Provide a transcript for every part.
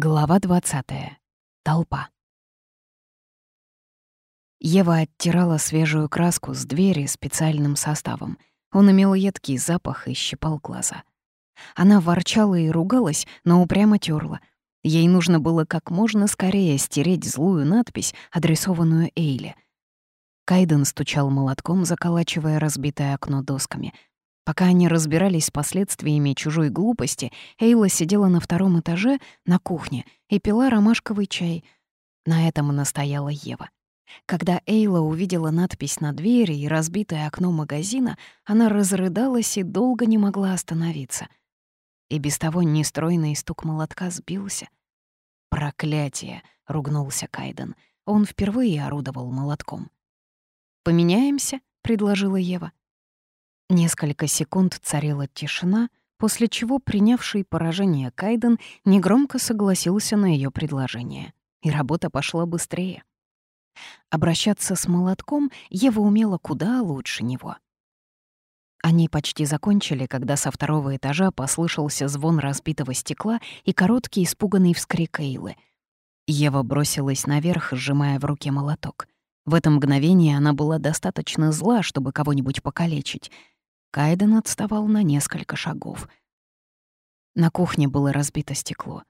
Глава 20. Толпа. Ева оттирала свежую краску с двери специальным составом. Он имел едкий запах и щипал глаза. Она ворчала и ругалась, но упрямо терла. Ей нужно было как можно скорее стереть злую надпись, адресованную Эйле. Кайден стучал молотком, заколачивая разбитое окно досками — Пока они разбирались с последствиями чужой глупости, Эйла сидела на втором этаже на кухне и пила ромашковый чай. На этом настояла Ева. Когда Эйла увидела надпись на двери и разбитое окно магазина, она разрыдалась и долго не могла остановиться. И без того нестройный стук молотка сбился. «Проклятие!» — ругнулся Кайден. Он впервые орудовал молотком. «Поменяемся?» — предложила Ева. Несколько секунд царила тишина, после чего принявший поражение Кайден негромко согласился на ее предложение, и работа пошла быстрее. Обращаться с молотком Ева умела куда лучше него. Они почти закончили, когда со второго этажа послышался звон разбитого стекла и короткий испуганный вскрик Эйлы. Ева бросилась наверх, сжимая в руке молоток. В это мгновение она была достаточно зла, чтобы кого-нибудь покалечить — Кайден отставал на несколько шагов. На кухне было разбито стекло.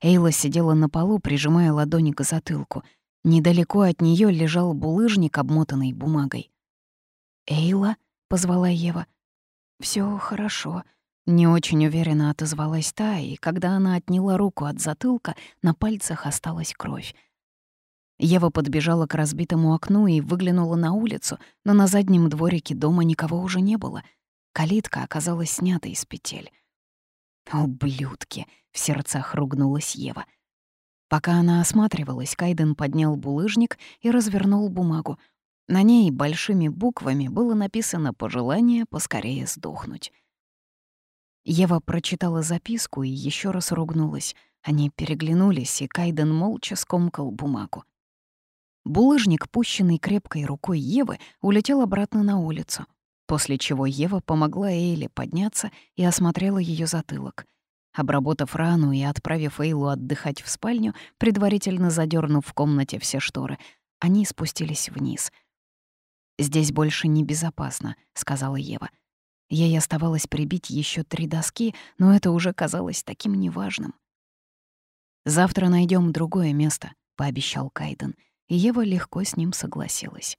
Эйла сидела на полу, прижимая ладони к затылку. Недалеко от нее лежал булыжник, обмотанный бумагой. «Эйла?» — позвала Ева. Все хорошо», — не очень уверенно отозвалась та, и когда она отняла руку от затылка, на пальцах осталась кровь. Ева подбежала к разбитому окну и выглянула на улицу, но на заднем дворике дома никого уже не было — Калитка оказалась снята из петель. «Ублюдки!» — в сердцах ругнулась Ева. Пока она осматривалась, Кайден поднял булыжник и развернул бумагу. На ней большими буквами было написано пожелание поскорее сдохнуть. Ева прочитала записку и еще раз ругнулась. Они переглянулись, и Кайден молча скомкал бумагу. Булыжник, пущенный крепкой рукой Евы, улетел обратно на улицу после чего Ева помогла Эйле подняться и осмотрела ее затылок. Обработав рану и отправив Эйлу отдыхать в спальню, предварительно задернув в комнате все шторы, они спустились вниз. «Здесь больше небезопасно», — сказала Ева. Ей оставалось прибить еще три доски, но это уже казалось таким неважным. «Завтра найдем другое место», — пообещал Кайден, и Ева легко с ним согласилась.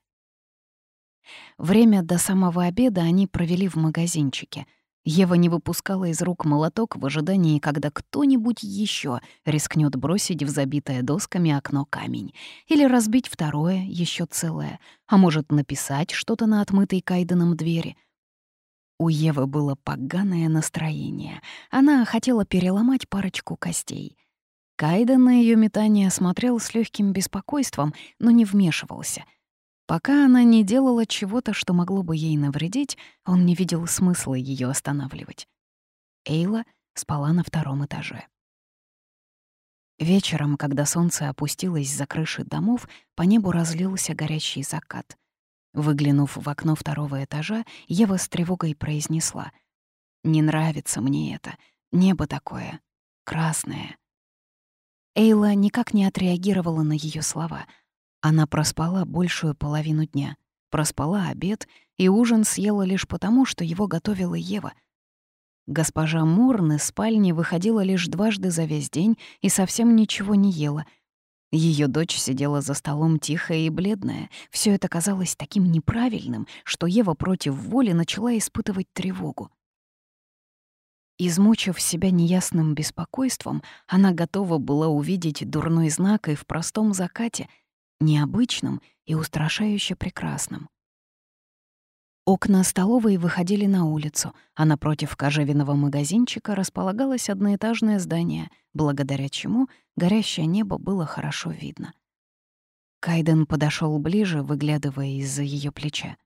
Время до самого обеда они провели в магазинчике. Ева не выпускала из рук молоток в ожидании, когда кто-нибудь еще рискнет бросить в забитое досками окно камень. Или разбить второе, еще целое. А может, написать что-то на отмытой Кайденом двери. У Евы было поганое настроение. Она хотела переломать парочку костей. Кайден на ее метание смотрел с легким беспокойством, но не вмешивался — Пока она не делала чего-то, что могло бы ей навредить, он не видел смысла ее останавливать. Эйла спала на втором этаже. Вечером, когда солнце опустилось за крыши домов, по небу разлился горящий закат. Выглянув в окно второго этажа, Ева с тревогой произнесла. «Не нравится мне это. Небо такое. Красное». Эйла никак не отреагировала на ее слова — она проспала большую половину дня. Проспала обед, и ужин съела лишь потому, что его готовила Ева. Госпожа Мурн из спальни выходила лишь дважды за весь день и совсем ничего не ела. Ее дочь сидела за столом тихая и бледная. Все это казалось таким неправильным, что Ева против воли начала испытывать тревогу. Измучив себя неясным беспокойством, она готова была увидеть дурной знак и в простом закате — необычным и устрашающе прекрасным. Окна столовой выходили на улицу, а напротив кожевенного магазинчика располагалось одноэтажное здание, благодаря чему горящее небо было хорошо видно. Кайден подошел ближе, выглядывая из-за ее плеча.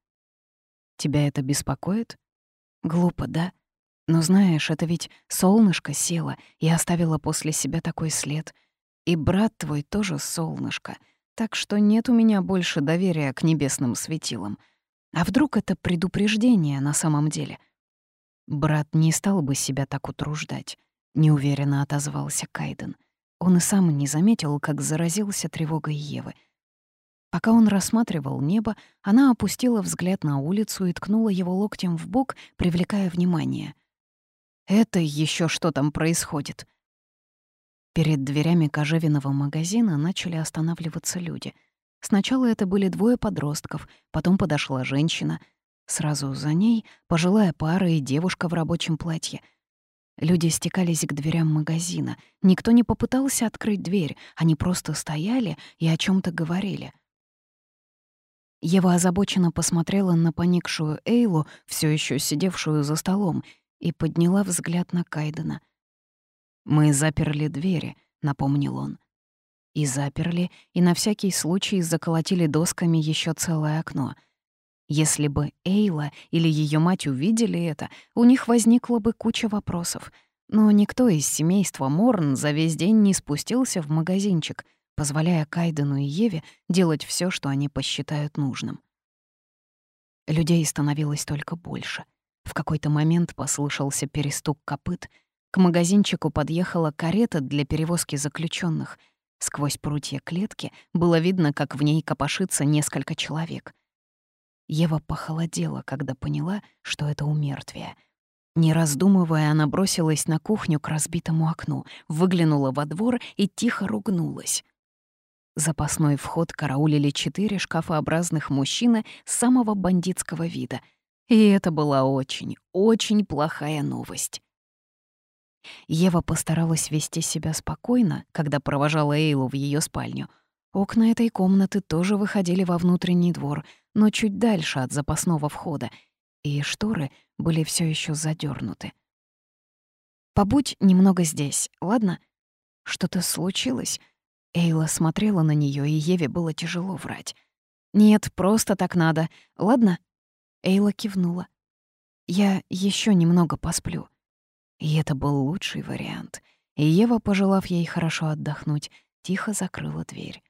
«Тебя это беспокоит?» «Глупо, да? Но знаешь, это ведь солнышко село и оставило после себя такой след. И брат твой тоже солнышко — так что нет у меня больше доверия к небесным светилам. А вдруг это предупреждение на самом деле? Брат не стал бы себя так утруждать, неуверенно отозвался Кайден. Он и сам не заметил, как заразился тревогой Евы. Пока он рассматривал небо, она опустила взгляд на улицу и ткнула его локтем в бок, привлекая внимание. «Это еще что там происходит?» Перед дверями кожевенного магазина начали останавливаться люди. Сначала это были двое подростков, потом подошла женщина. Сразу за ней пожилая пара и девушка в рабочем платье. Люди стекались к дверям магазина. Никто не попытался открыть дверь, они просто стояли и о чем то говорили. Ева озабоченно посмотрела на поникшую Эйлу, все еще сидевшую за столом, и подняла взгляд на Кайдена — «Мы заперли двери», — напомнил он. И заперли, и на всякий случай заколотили досками еще целое окно. Если бы Эйла или ее мать увидели это, у них возникла бы куча вопросов. Но никто из семейства Морн за весь день не спустился в магазинчик, позволяя Кайдену и Еве делать все, что они посчитают нужным. Людей становилось только больше. В какой-то момент послышался перестук копыт — к магазинчику подъехала карета для перевозки заключенных. Сквозь прутья клетки было видно, как в ней копошится несколько человек. Ева похолодела, когда поняла, что это умертвие. Не раздумывая, она бросилась на кухню к разбитому окну, выглянула во двор и тихо ругнулась. Запасной вход караулили четыре шкафообразных мужчины самого бандитского вида. И это была очень, очень плохая новость. Ева постаралась вести себя спокойно, когда провожала Эйлу в ее спальню. Окна этой комнаты тоже выходили во внутренний двор, но чуть дальше от запасного входа, и шторы были все еще задернуты. «Побудь немного здесь, ладно? Что-то случилось?» Эйла смотрела на нее, и Еве было тяжело врать. «Нет, просто так надо, ладно?» Эйла кивнула. «Я еще немного посплю». И это был лучший вариант. И Ева, пожелав ей хорошо отдохнуть, тихо закрыла дверь.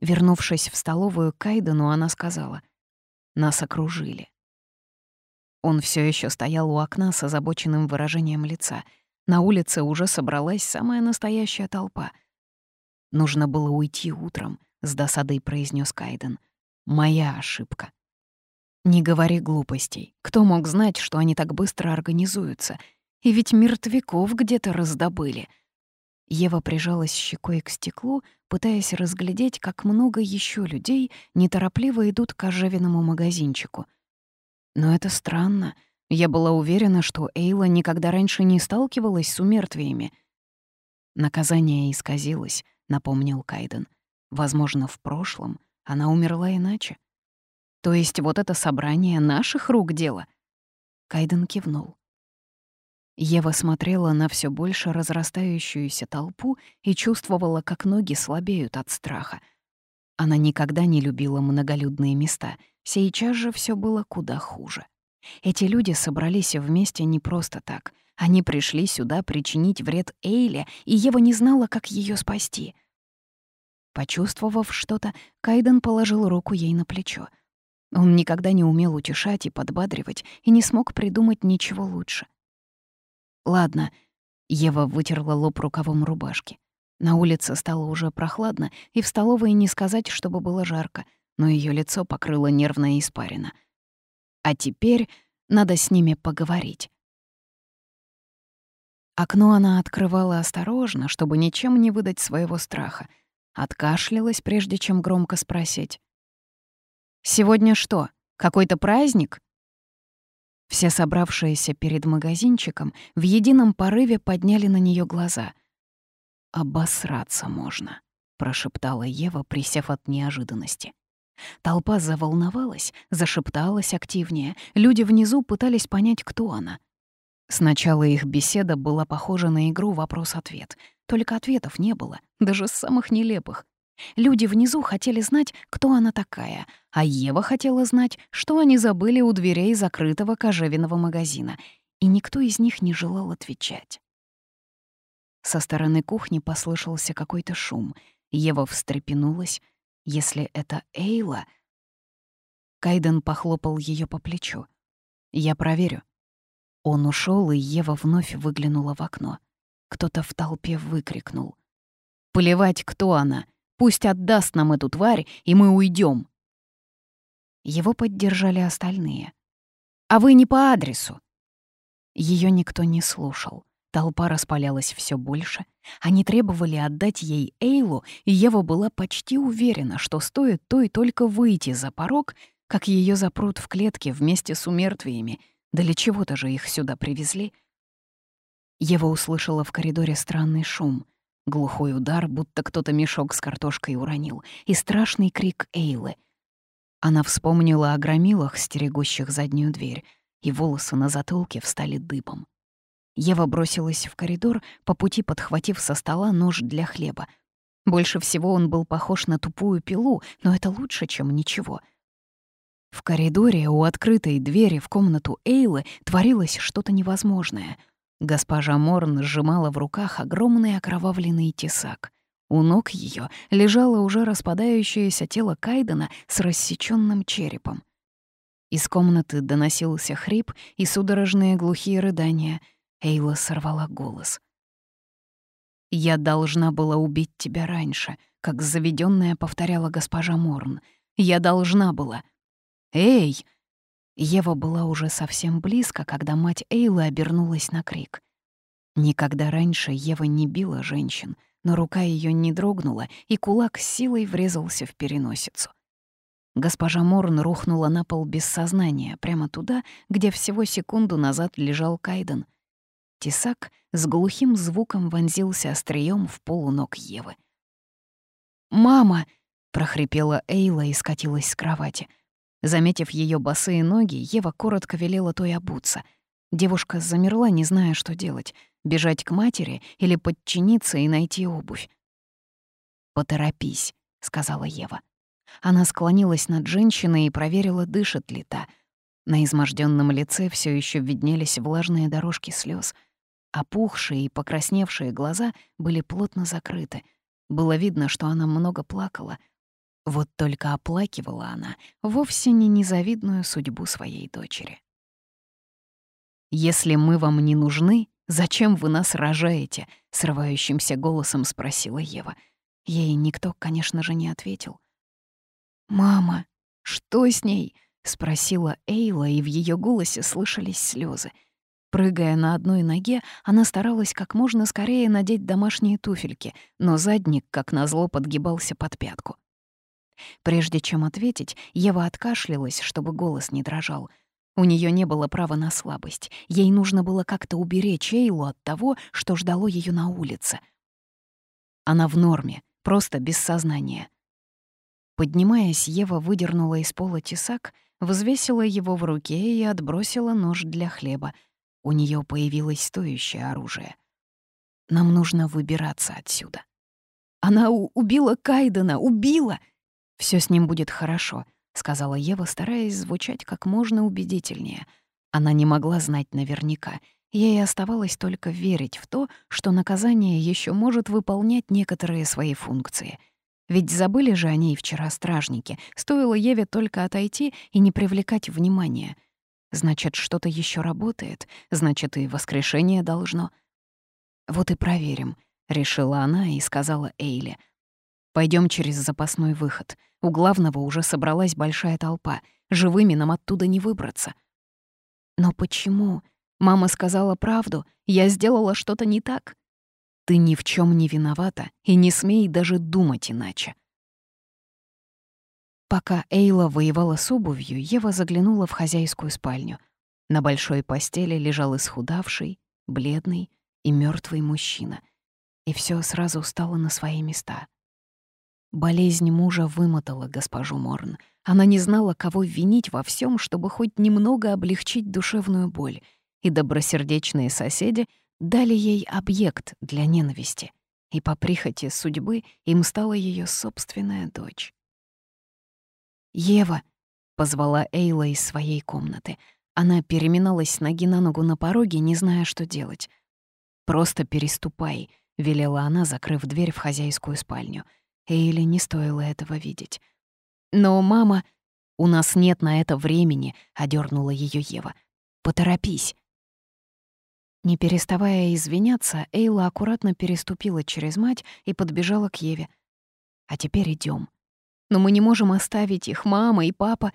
Вернувшись в столовую Кайдену, она сказала, «Нас окружили». Он все еще стоял у окна с озабоченным выражением лица. На улице уже собралась самая настоящая толпа. «Нужно было уйти утром», — с досадой произнес Кайден. «Моя ошибка». «Не говори глупостей. Кто мог знать, что они так быстро организуются?» И ведь мертвяков где-то раздобыли. Ева прижалась щекой к стеклу, пытаясь разглядеть, как много еще людей неторопливо идут к ожевенному магазинчику. Но это странно. Я была уверена, что Эйла никогда раньше не сталкивалась с умертвиями. «Наказание исказилось», — напомнил Кайден. «Возможно, в прошлом она умерла иначе». «То есть вот это собрание наших рук дело?» Кайден кивнул. Ева смотрела на все больше разрастающуюся толпу и чувствовала, как ноги слабеют от страха. Она никогда не любила многолюдные места, сейчас же все было куда хуже. Эти люди собрались вместе не просто так. Они пришли сюда причинить вред Эйле, и Ева не знала, как ее спасти. Почувствовав что-то, Кайден положил руку ей на плечо. Он никогда не умел утешать и подбадривать, и не смог придумать ничего лучше. «Ладно». Ева вытерла лоб рукавом рубашки. На улице стало уже прохладно, и в столовой не сказать, чтобы было жарко, но ее лицо покрыло нервная испарина. А теперь надо с ними поговорить. Окно она открывала осторожно, чтобы ничем не выдать своего страха. Откашлялась, прежде чем громко спросить. «Сегодня что, какой-то праздник?» Все собравшиеся перед магазинчиком в едином порыве подняли на нее глаза. «Обосраться можно», — прошептала Ева, присев от неожиданности. Толпа заволновалась, зашепталась активнее. Люди внизу пытались понять, кто она. Сначала их беседа была похожа на игру «вопрос-ответ». Только ответов не было, даже самых нелепых. Люди внизу хотели знать, кто она такая, а Ева хотела знать, что они забыли у дверей закрытого кожевенного магазина, и никто из них не желал отвечать. Со стороны кухни послышался какой-то шум. Ева встрепенулась. Если это Эйла... Кайден похлопал ее по плечу. «Я проверю». Он ушел, и Ева вновь выглянула в окно. Кто-то в толпе выкрикнул Плевать, кто она. Пусть отдаст нам эту тварь, и мы уйдем. Его поддержали остальные. «А вы не по адресу!» Ее никто не слушал. Толпа распалялась все больше. Они требовали отдать ей Эйлу, и Ева была почти уверена, что стоит той только выйти за порог, как ее запрут в клетке вместе с умертвиями. Да для чего-то же их сюда привезли. Ева услышала в коридоре странный шум. Глухой удар, будто кто-то мешок с картошкой уронил, и страшный крик Эйлы. Она вспомнила о громилах, стерегущих заднюю дверь, и волосы на затылке встали дыбом. Ева бросилась в коридор, по пути подхватив со стола нож для хлеба. Больше всего он был похож на тупую пилу, но это лучше, чем ничего. В коридоре у открытой двери в комнату Эйлы творилось что-то невозможное. Госпожа Морн сжимала в руках огромный окровавленный тесак. У ног ее лежало уже распадающееся тело Кайдена с рассеченным черепом. Из комнаты доносился хрип и судорожные глухие рыдания — Эйла сорвала голос. «Я должна была убить тебя раньше», как заведенная повторяла госпожа Морн. «Я должна была». «Эй!» Ева была уже совсем близко, когда мать Эйлы обернулась на крик. Никогда раньше Ева не била женщин, но рука ее не дрогнула, и кулак силой врезался в переносицу. Госпожа Морн рухнула на пол без сознания, прямо туда, где всего секунду назад лежал Кайден — Тесак с глухим звуком вонзился острием в полу ног Евы. «Мама!» — прохрипела Эйла и скатилась с кровати. Заметив ее босые ноги, Ева коротко велела той обуться. Девушка замерла, не зная, что делать — бежать к матери или подчиниться и найти обувь. «Поторопись», — сказала Ева. Она склонилась над женщиной и проверила, дышит ли та. На изможденном лице все еще виднелись влажные дорожки слез — Опухшие и покрасневшие глаза были плотно закрыты. Было видно, что она много плакала. Вот только оплакивала она вовсе не незавидную судьбу своей дочери. «Если мы вам не нужны, зачем вы нас рожаете?» — срывающимся голосом спросила Ева. Ей никто, конечно же, не ответил. «Мама, что с ней?» — спросила Эйла, и в ее голосе слышались слезы. Прыгая на одной ноге, она старалась как можно скорее надеть домашние туфельки, но задник, как назло, подгибался под пятку. Прежде чем ответить, Ева откашлялась, чтобы голос не дрожал. У нее не было права на слабость. Ей нужно было как-то уберечь Эйлу от того, что ждало ее на улице. Она в норме, просто без сознания. Поднимаясь, Ева выдернула из пола тесак, взвесила его в руке и отбросила нож для хлеба — у нее появилось стоящее оружие. Нам нужно выбираться отсюда. Она убила Кайдена, убила! Все с ним будет хорошо, сказала Ева, стараясь звучать как можно убедительнее. Она не могла знать наверняка. Ей оставалось только верить в то, что наказание еще может выполнять некоторые свои функции. Ведь забыли же о ней вчера стражники, стоило Еве только отойти и не привлекать внимания — Значит, что-то еще работает, значит, и воскрешение должно. Вот и проверим, решила она и сказала Эйле. Пойдем через запасной выход. У главного уже собралась большая толпа. Живыми нам оттуда не выбраться. Но почему? Мама сказала правду. Я сделала что-то не так. Ты ни в чем не виновата и не смей даже думать иначе. Пока Эйла воевала с обувью, Ева заглянула в хозяйскую спальню. На большой постели лежал исхудавший, бледный и мертвый мужчина. И все сразу стало на свои места. Болезнь мужа вымотала госпожу Морн. Она не знала, кого винить во всем, чтобы хоть немного облегчить душевную боль, и добросердечные соседи дали ей объект для ненависти. И по прихоти судьбы им стала ее собственная дочь. «Ева!» — позвала Эйла из своей комнаты. Она переминалась ноги на ногу на пороге, не зная, что делать. «Просто переступай», — велела она, закрыв дверь в хозяйскую спальню. Эйле не стоило этого видеть. «Но, мама...» «У нас нет на это времени», — одернула ее Ева. «Поторопись». Не переставая извиняться, Эйла аккуратно переступила через мать и подбежала к Еве. «А теперь идем. Но мы не можем оставить их, мама и папа.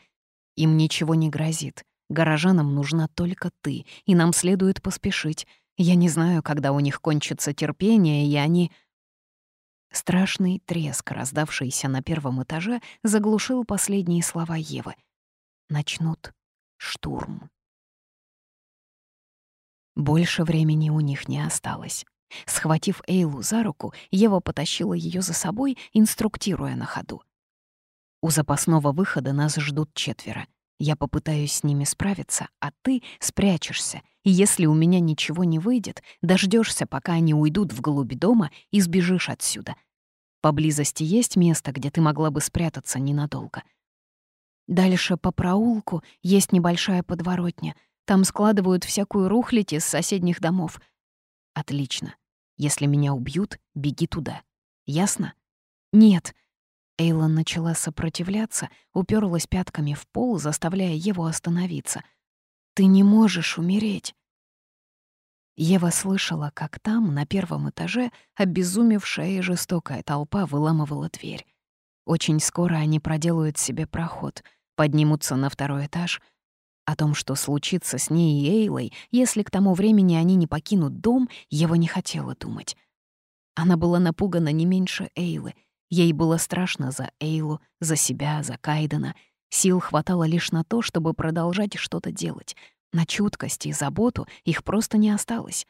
Им ничего не грозит. Горожанам нужна только ты, и нам следует поспешить. Я не знаю, когда у них кончится терпение, и они...» Страшный треск, раздавшийся на первом этаже, заглушил последние слова Евы. «Начнут штурм». Больше времени у них не осталось. Схватив Эйлу за руку, Ева потащила ее за собой, инструктируя на ходу. «У запасного выхода нас ждут четверо. Я попытаюсь с ними справиться, а ты спрячешься, и если у меня ничего не выйдет, дождешься, пока они уйдут вглубь дома и сбежишь отсюда. Поблизости есть место, где ты могла бы спрятаться ненадолго. Дальше по проулку есть небольшая подворотня. Там складывают всякую рухлядь из соседних домов. Отлично. Если меня убьют, беги туда. Ясно? Нет. Эйлон начала сопротивляться, уперлась пятками в пол, заставляя его остановиться. «Ты не можешь умереть!» Ева слышала, как там, на первом этаже, обезумевшая и жестокая толпа выламывала дверь. Очень скоро они проделают себе проход, поднимутся на второй этаж. О том, что случится с ней и Эйлой, если к тому времени они не покинут дом, Ева не хотела думать. Она была напугана не меньше Эйлы. Ей было страшно за Эйлу, за себя, за Кайдена. Сил хватало лишь на то, чтобы продолжать что-то делать — на чуткость и заботу их просто не осталось.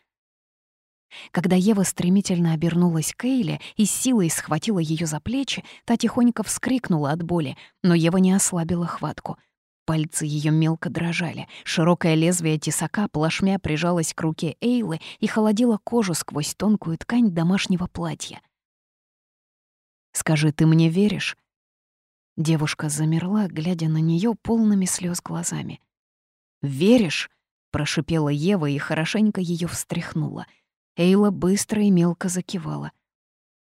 Когда Ева стремительно обернулась к Эйле и силой схватила ее за плечи, та тихонько вскрикнула от боли, но Ева не ослабила хватку. Пальцы ее мелко дрожали, широкое лезвие тесака плашмя прижалось к руке Эйлы и холодило кожу сквозь тонкую ткань домашнего платья. «Скажи, ты мне веришь?» Девушка замерла, глядя на нее полными слез глазами. «Веришь?» — прошипела Ева и хорошенько ее встряхнула. Эйла быстро и мелко закивала.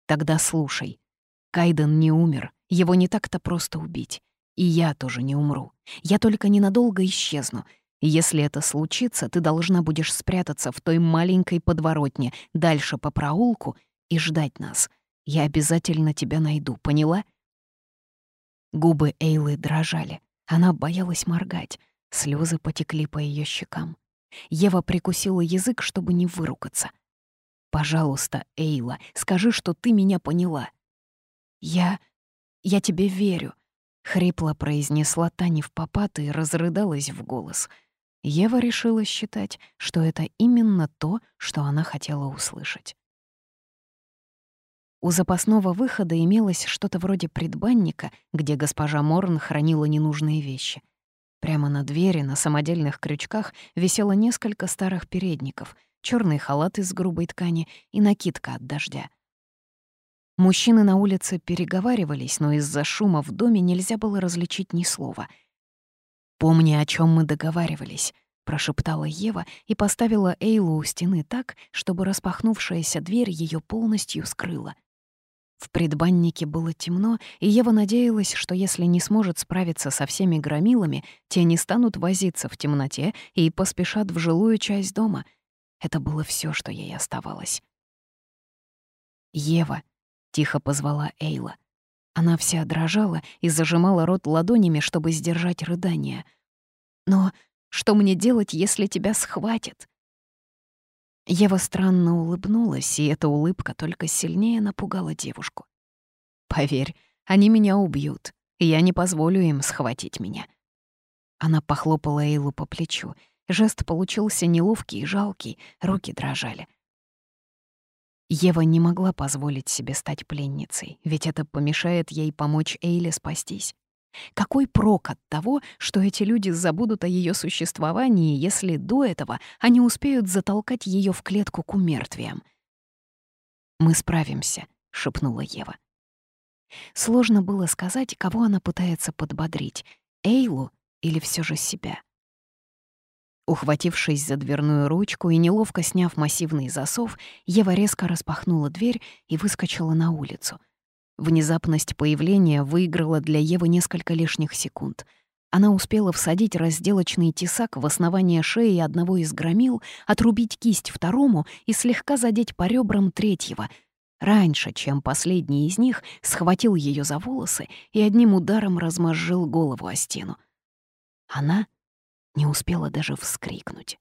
«Тогда слушай. Кайден не умер, его не так-то просто убить. И я тоже не умру. Я только ненадолго исчезну. Если это случится, ты должна будешь спрятаться в той маленькой подворотне, дальше по проулку, и ждать нас. Я обязательно тебя найду, поняла?» Губы Эйлы дрожали. Она боялась моргать. Слезы потекли по ее щекам. Ева прикусила язык, чтобы не выругаться. «Пожалуйста, Эйла, скажи, что ты меня поняла». «Я... я тебе верю», — хрипло произнесла Таня в попад и разрыдалась в голос. Ева решила считать, что это именно то, что она хотела услышать. У запасного выхода имелось что-то вроде предбанника, где госпожа Морн хранила ненужные вещи — Прямо на двери на самодельных крючках висело несколько старых передников, черный халат из грубой ткани и накидка от дождя. Мужчины на улице переговаривались, но из-за шума в доме нельзя было различить ни слова. «Помни, о чем мы договаривались», — прошептала Ева и поставила Эйлу у стены так, чтобы распахнувшаяся дверь ее полностью скрыла. В предбаннике было темно, и Ева надеялась, что если не сможет справиться со всеми громилами, те не станут возиться в темноте и поспешат в жилую часть дома. Это было все, что ей оставалось. «Ева», — тихо позвала Эйла. Она вся дрожала и зажимала рот ладонями, чтобы сдержать рыдание. «Но что мне делать, если тебя схватят?» Ева странно улыбнулась, и эта улыбка только сильнее напугала девушку. «Поверь, они меня убьют, и я не позволю им схватить меня». Она похлопала Эйлу по плечу. Жест получился неловкий и жалкий, руки дрожали. Ева не могла позволить себе стать пленницей, ведь это помешает ей помочь Эйле спастись. Какой прок от того, что эти люди забудут о ее существовании, если до этого они успеют затолкать ее в клетку к умертвиям? «Мы справимся», — шепнула Ева. Сложно было сказать, кого она пытается подбодрить — Эйлу или все же себя. Ухватившись за дверную ручку и неловко сняв массивный засов, Ева резко распахнула дверь и выскочила на улицу — Внезапность появления выиграла для Евы несколько лишних секунд. Она успела всадить разделочный тесак в основание шеи одного из громил, отрубить кисть второму и слегка задеть по ребрам третьего, раньше, чем последний из них схватил ее за волосы и одним ударом размозжил голову о стену. Она не успела даже вскрикнуть.